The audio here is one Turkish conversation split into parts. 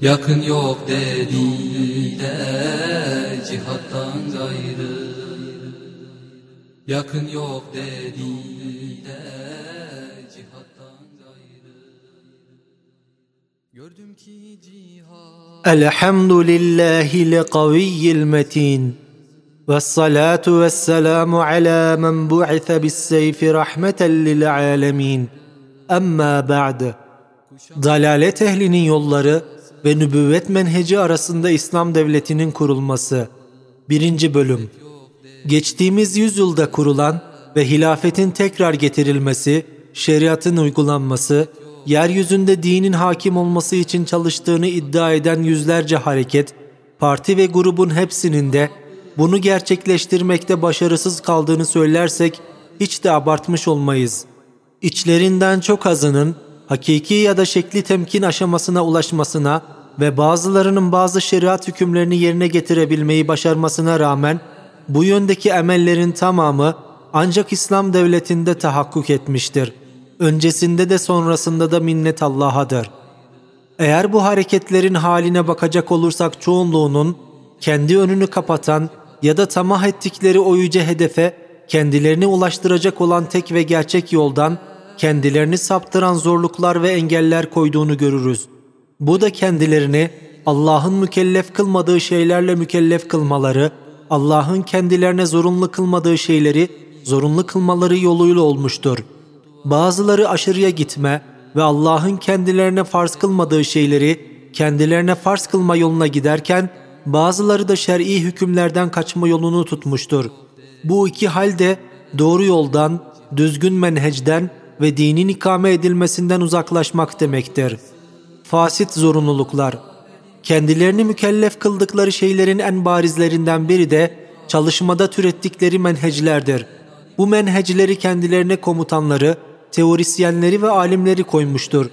Yakın yok dediler cihattan gayrı Yakın yok dediler cihattan gayrı Gördüm ki cihat الحمد لله القوي المتين والصلاة والسلام على من بعث بالسيف رحمة للعالمين أما بعد Dalalet ehlinin yolları ve nübüvvet menheci arasında İslam devletinin kurulması 1. Bölüm Geçtiğimiz yüzyılda kurulan ve hilafetin tekrar getirilmesi, şeriatın uygulanması, yeryüzünde dinin hakim olması için çalıştığını iddia eden yüzlerce hareket, parti ve grubun hepsinin de bunu gerçekleştirmekte başarısız kaldığını söylersek hiç de abartmış olmayız. İçlerinden çok azının hakiki ya da şekli temkin aşamasına ulaşmasına ve bazılarının bazı şeriat hükümlerini yerine getirebilmeyi başarmasına rağmen bu yöndeki emellerin tamamı ancak İslam devletinde tahakkuk etmiştir. Öncesinde de sonrasında da minnet Allah'adır. Eğer bu hareketlerin haline bakacak olursak çoğunluğunun kendi önünü kapatan ya da tamah ettikleri o yüce hedefe kendilerini ulaştıracak olan tek ve gerçek yoldan kendilerini saptıran zorluklar ve engeller koyduğunu görürüz. Bu da kendilerini Allah'ın mükellef kılmadığı şeylerle mükellef kılmaları, Allah'ın kendilerine zorunlu kılmadığı şeyleri zorunlu kılmaları yoluyla olmuştur. Bazıları aşırıya gitme ve Allah'ın kendilerine farz kılmadığı şeyleri kendilerine farz kılma yoluna giderken bazıları da şer'i hükümlerden kaçma yolunu tutmuştur. Bu iki hal de doğru yoldan, düzgün menhecden ve dinin ikame edilmesinden uzaklaşmak demektir. Fasit zorunluluklar Kendilerini mükellef kıldıkları şeylerin en barizlerinden biri de çalışmada türettikleri menheclerdir. Bu menhecleri kendilerine komutanları, teorisyenleri ve alimleri koymuştur.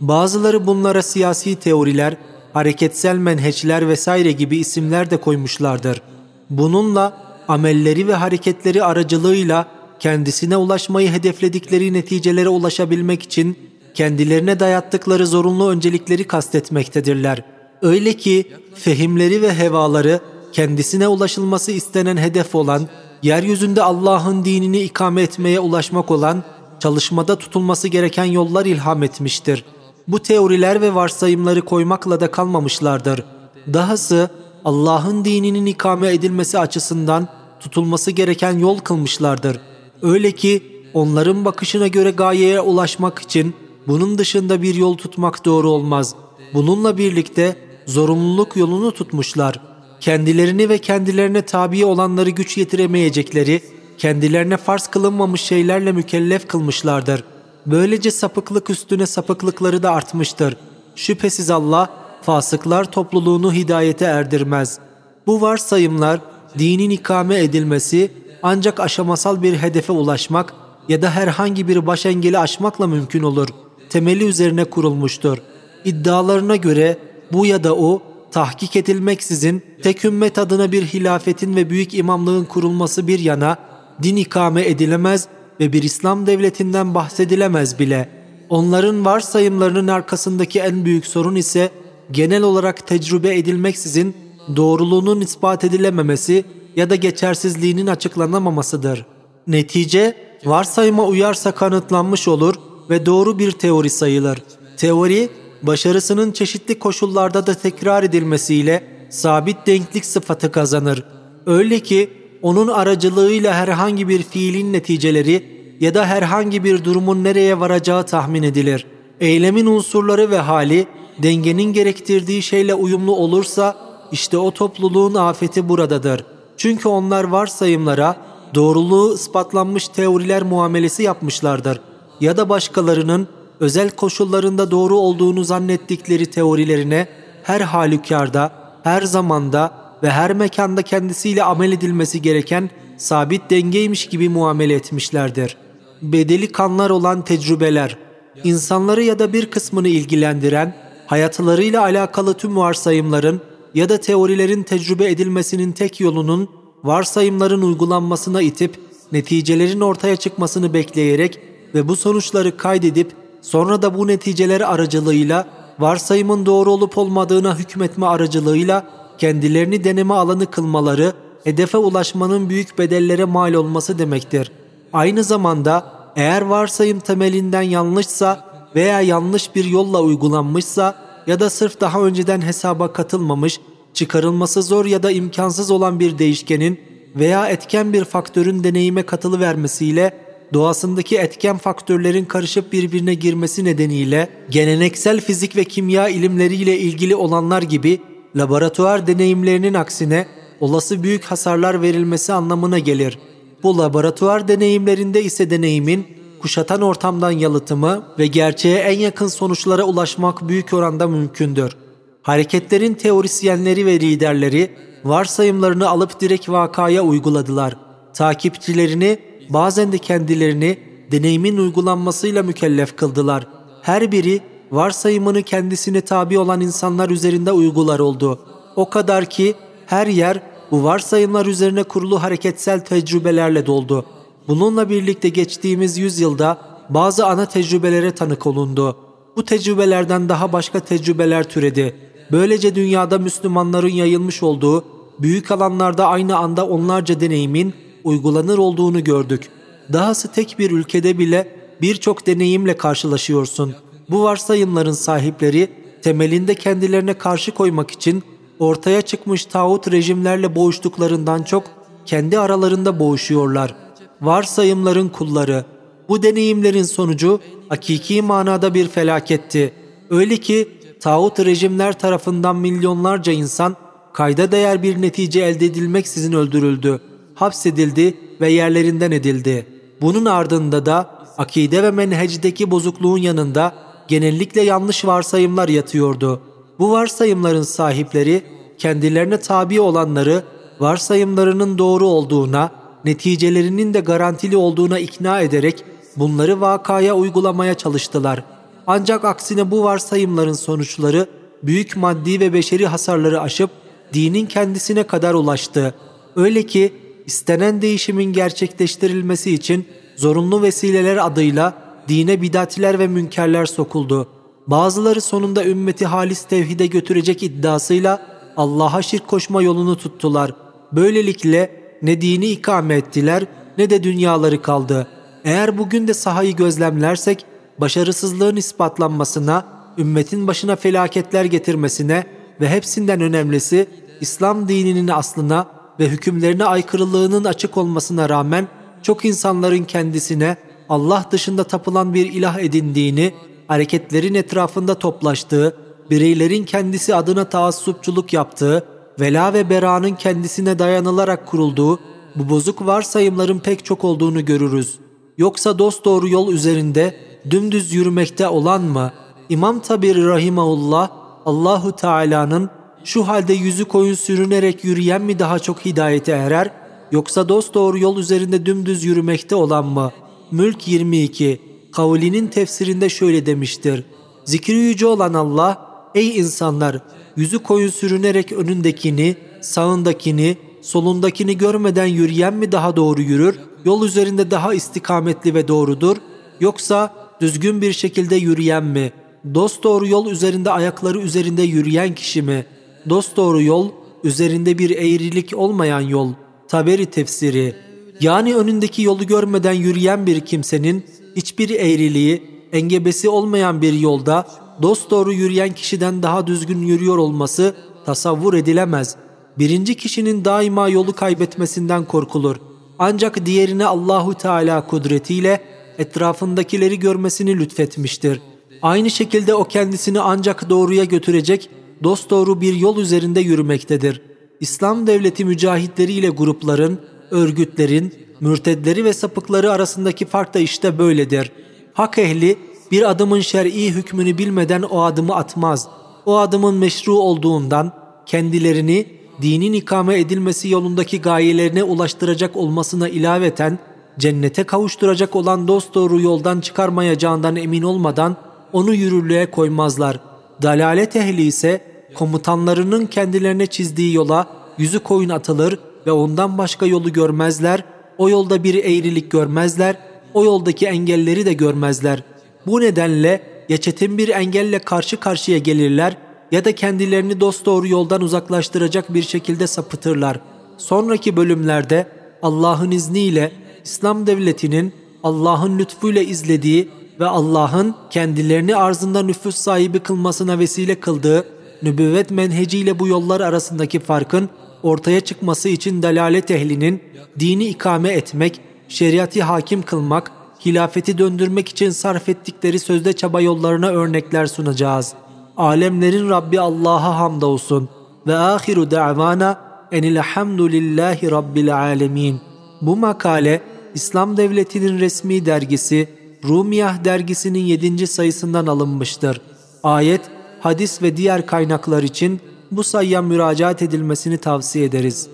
Bazıları bunlara siyasi teoriler, hareketsel menheçler vesaire gibi isimler de koymuşlardır. Bununla amelleri ve hareketleri aracılığıyla kendisine ulaşmayı hedefledikleri neticelere ulaşabilmek için kendilerine dayattıkları zorunlu öncelikleri kastetmektedirler. Öyle ki fehimleri ve hevaları kendisine ulaşılması istenen hedef olan, yeryüzünde Allah'ın dinini ikame etmeye ulaşmak olan, çalışmada tutulması gereken yollar ilham etmiştir. Bu teoriler ve varsayımları koymakla da kalmamışlardır. Dahası Allah'ın dininin ikame edilmesi açısından tutulması gereken yol kılmışlardır. Öyle ki onların bakışına göre gayeye ulaşmak için bunun dışında bir yol tutmak doğru olmaz. Bununla birlikte zorunluluk yolunu tutmuşlar. Kendilerini ve kendilerine tabi olanları güç yetiremeyecekleri, kendilerine farz kılınmamış şeylerle mükellef kılmışlardır. Böylece sapıklık üstüne sapıklıkları da artmıştır. Şüphesiz Allah, fasıklar topluluğunu hidayete erdirmez. Bu varsayımlar, dinin ikame edilmesi ancak aşamasal bir hedefe ulaşmak ya da herhangi bir baş engeli aşmakla mümkün olur. Temeli üzerine kurulmuştur. İddialarına göre bu ya da o tahkik edilmeksizin tek ümmet adına bir hilafetin ve büyük imamlığın kurulması bir yana din ikame edilemez ve bir İslam devletinden bahsedilemez bile. Onların varsayımlarının arkasındaki en büyük sorun ise genel olarak tecrübe edilmeksizin doğruluğunun ispat edilememesi ya da geçersizliğinin açıklanamamasıdır. Netice varsayıma uyarsa kanıtlanmış olur ve doğru bir teori sayılır. Teori başarısının çeşitli koşullarda da tekrar edilmesiyle sabit denklik sıfatı kazanır. Öyle ki onun aracılığıyla herhangi bir fiilin neticeleri ya da herhangi bir durumun nereye varacağı tahmin edilir. Eylemin unsurları ve hali dengenin gerektirdiği şeyle uyumlu olursa işte o topluluğun afeti buradadır. Çünkü onlar varsayımlara doğruluğu ispatlanmış teoriler muamelesi yapmışlardır. Ya da başkalarının özel koşullarında doğru olduğunu zannettikleri teorilerine her halükarda her zamanda ve her mekanda kendisiyle amel edilmesi gereken sabit dengeymiş gibi muamele etmişlerdir. Bedeli kanlar olan tecrübeler, insanları ya da bir kısmını ilgilendiren, hayatlarıyla alakalı tüm varsayımların ya da teorilerin tecrübe edilmesinin tek yolunun varsayımların uygulanmasına itip neticelerin ortaya çıkmasını bekleyerek ve bu sonuçları kaydedip sonra da bu neticeler aracılığıyla varsayımın doğru olup olmadığına hükmetme aracılığıyla kendilerini deneme alanı kılmaları hedefe ulaşmanın büyük bedellere mal olması demektir. Aynı zamanda eğer varsayım temelinden yanlışsa veya yanlış bir yolla uygulanmışsa ya da sırf daha önceden hesaba katılmamış, çıkarılması zor ya da imkansız olan bir değişkenin veya etken bir faktörün deneyime katılı vermesiyle doğasındaki etken faktörlerin karışıp birbirine girmesi nedeniyle geleneksel fizik ve kimya ilimleriyle ilgili olanlar gibi laboratuvar deneyimlerinin aksine olası büyük hasarlar verilmesi anlamına gelir. Bu laboratuvar deneyimlerinde ise deneyimin kuşatan ortamdan yalıtımı ve gerçeğe en yakın sonuçlara ulaşmak büyük oranda mümkündür. Hareketlerin teorisyenleri ve liderleri varsayımlarını alıp direkt vakaya uyguladılar. Takipçilerini bazen de kendilerini deneyimin uygulanmasıyla mükellef kıldılar. Her biri varsayımını kendisine tabi olan insanlar üzerinde uygular oldu. O kadar ki her yer bu varsayımlar üzerine kurulu hareketsel tecrübelerle doldu. Bununla birlikte geçtiğimiz yüzyılda bazı ana tecrübelere tanık olundu. Bu tecrübelerden daha başka tecrübeler türedi. Böylece dünyada Müslümanların yayılmış olduğu büyük alanlarda aynı anda onlarca deneyimin uygulanır olduğunu gördük. Dahası tek bir ülkede bile birçok deneyimle karşılaşıyorsun. Bu varsayımların sahipleri temelinde kendilerine karşı koymak için ortaya çıkmış tağut rejimlerle boğuştuklarından çok kendi aralarında boğuşuyorlar. Varsayımların kulları. Bu deneyimlerin sonucu hakiki manada bir felaketti. Öyle ki tağut rejimler tarafından milyonlarca insan kayda değer bir netice elde edilmeksizin öldürüldü, hapsedildi ve yerlerinden edildi. Bunun ardında da akide ve menhecdeki bozukluğun yanında genellikle yanlış varsayımlar yatıyordu. Bu varsayımların sahipleri kendilerine tabi olanları varsayımlarının doğru olduğuna, neticelerinin de garantili olduğuna ikna ederek bunları vakaya uygulamaya çalıştılar. Ancak aksine bu varsayımların sonuçları büyük maddi ve beşeri hasarları aşıp dinin kendisine kadar ulaştı. Öyle ki istenen değişimin gerçekleştirilmesi için zorunlu vesileler adıyla dine bidatiler ve münkerler sokuldu. Bazıları sonunda ümmeti halis tevhide götürecek iddiasıyla Allah'a şirk koşma yolunu tuttular. Böylelikle ne dini ikame ettiler ne de dünyaları kaldı. Eğer bugün de sahayı gözlemlersek başarısızlığın ispatlanmasına, ümmetin başına felaketler getirmesine ve hepsinden önemlisi İslam dininin aslına ve hükümlerine aykırılığının açık olmasına rağmen çok insanların kendisine Allah dışında tapılan bir ilah edindiğini, hareketlerin etrafında toplaştığı, bireylerin kendisi adına taassupçuluk yaptığı, vela ve beranın kendisine dayanılarak kurulduğu bu bozuk varsayımların pek çok olduğunu görürüz. Yoksa dosdoğru yol üzerinde dümdüz yürümekte olan mı? İmam Taberi Rahimahullah Allahu Teala'nın şu halde yüzü koyun sürünerek yürüyen mi daha çok hidayete erer yoksa dosdoğru yol üzerinde dümdüz yürümekte olan mı? Mülk 22 kavlinin tefsirinde şöyle demiştir. Zikri yüce olan Allah, ey insanlar yüzü koyun sürünerek önündekini, sağındakini, solundakini görmeden yürüyen mi daha doğru yürür, yol üzerinde daha istikametli ve doğrudur, yoksa düzgün bir şekilde yürüyen mi, dost doğru yol üzerinde ayakları üzerinde yürüyen kişi mi, dost doğru yol üzerinde bir eğrilik olmayan yol, taberi tefsiri, yani önündeki yolu görmeden yürüyen bir kimsenin hiçbir eğriliği, engebesi olmayan bir yolda dosdoğru yürüyen kişiden daha düzgün yürüyor olması tasavvur edilemez. Birinci kişinin daima yolu kaybetmesinden korkulur. Ancak diğerine Allahu Teala kudretiyle etrafındakileri görmesini lütfetmiştir. Aynı şekilde o kendisini ancak doğruya götürecek dosdoğru bir yol üzerinde yürümektedir. İslam devleti mücahitleriyle grupların, örgütlerin, mürtedleri ve sapıkları arasındaki fark da işte böyledir. Hak ehli bir adımın şer'i hükmünü bilmeden o adımı atmaz. O adımın meşru olduğundan, kendilerini dinin ikame edilmesi yolundaki gayelerine ulaştıracak olmasına ilaveten cennete kavuşturacak olan dosdoğru yoldan çıkarmayacağından emin olmadan onu yürürlüğe koymazlar. Dalalet ehli ise komutanlarının kendilerine çizdiği yola yüzü koyun atılır ve ondan başka yolu görmezler, o yolda bir eğrilik görmezler, o yoldaki engelleri de görmezler. Bu nedenle ya çetin bir engelle karşı karşıya gelirler ya da kendilerini dosdoğru yoldan uzaklaştıracak bir şekilde sapıtırlar. Sonraki bölümlerde Allah'ın izniyle İslam devletinin Allah'ın lütfuyla izlediği ve Allah'ın kendilerini arzında nüfus sahibi kılmasına vesile kıldığı nübüvvet menheciyle bu yollar arasındaki farkın ortaya çıkması için dalalet ehlinin dini ikame etmek, şeriatı hakim kılmak, hilafeti döndürmek için sarf ettikleri sözde çaba yollarına örnekler sunacağız. Alemlerin Rabbi Allah'a hamdolsun ve ahiru da'vana enilhamdülillahi rabbil alemin. Bu makale İslam Devleti'nin resmi dergisi Rumiyah dergisinin 7. sayısından alınmıştır. Ayet, hadis ve diğer kaynaklar için bu sayıya müracaat edilmesini tavsiye ederiz.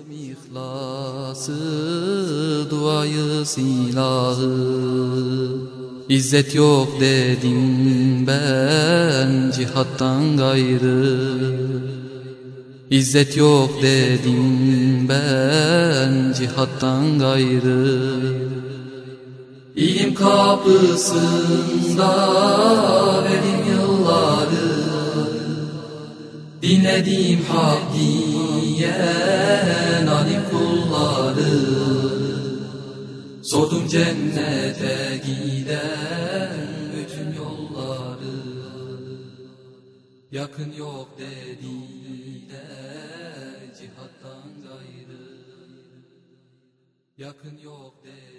Duayı silahı. İzzet yok dedim ben cihattan gayrı. İzzet yok dedim ben cihattan gayrı. İlim kapısında verim yılları. Dinlediğim hak diyen Sordum cennete giden bütün yolları. Yakın yok dediler cihattan gayrı. Yakın yok dediler